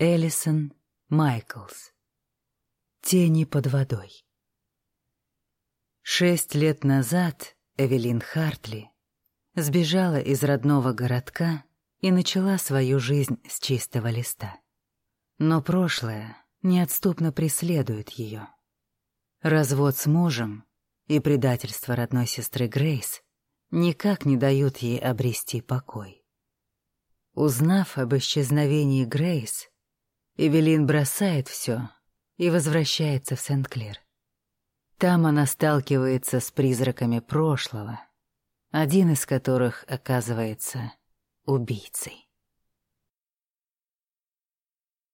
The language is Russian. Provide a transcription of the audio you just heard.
Эллисон Майклс. Тени под водой. Шесть лет назад Эвелин Хартли сбежала из родного городка и начала свою жизнь с чистого листа. Но прошлое неотступно преследует ее. Развод с мужем и предательство родной сестры Грейс никак не дают ей обрести покой. Узнав об исчезновении Грейс, Эвелин бросает все и возвращается в Сент-Клер. Там она сталкивается с призраками прошлого, один из которых оказывается убийцей.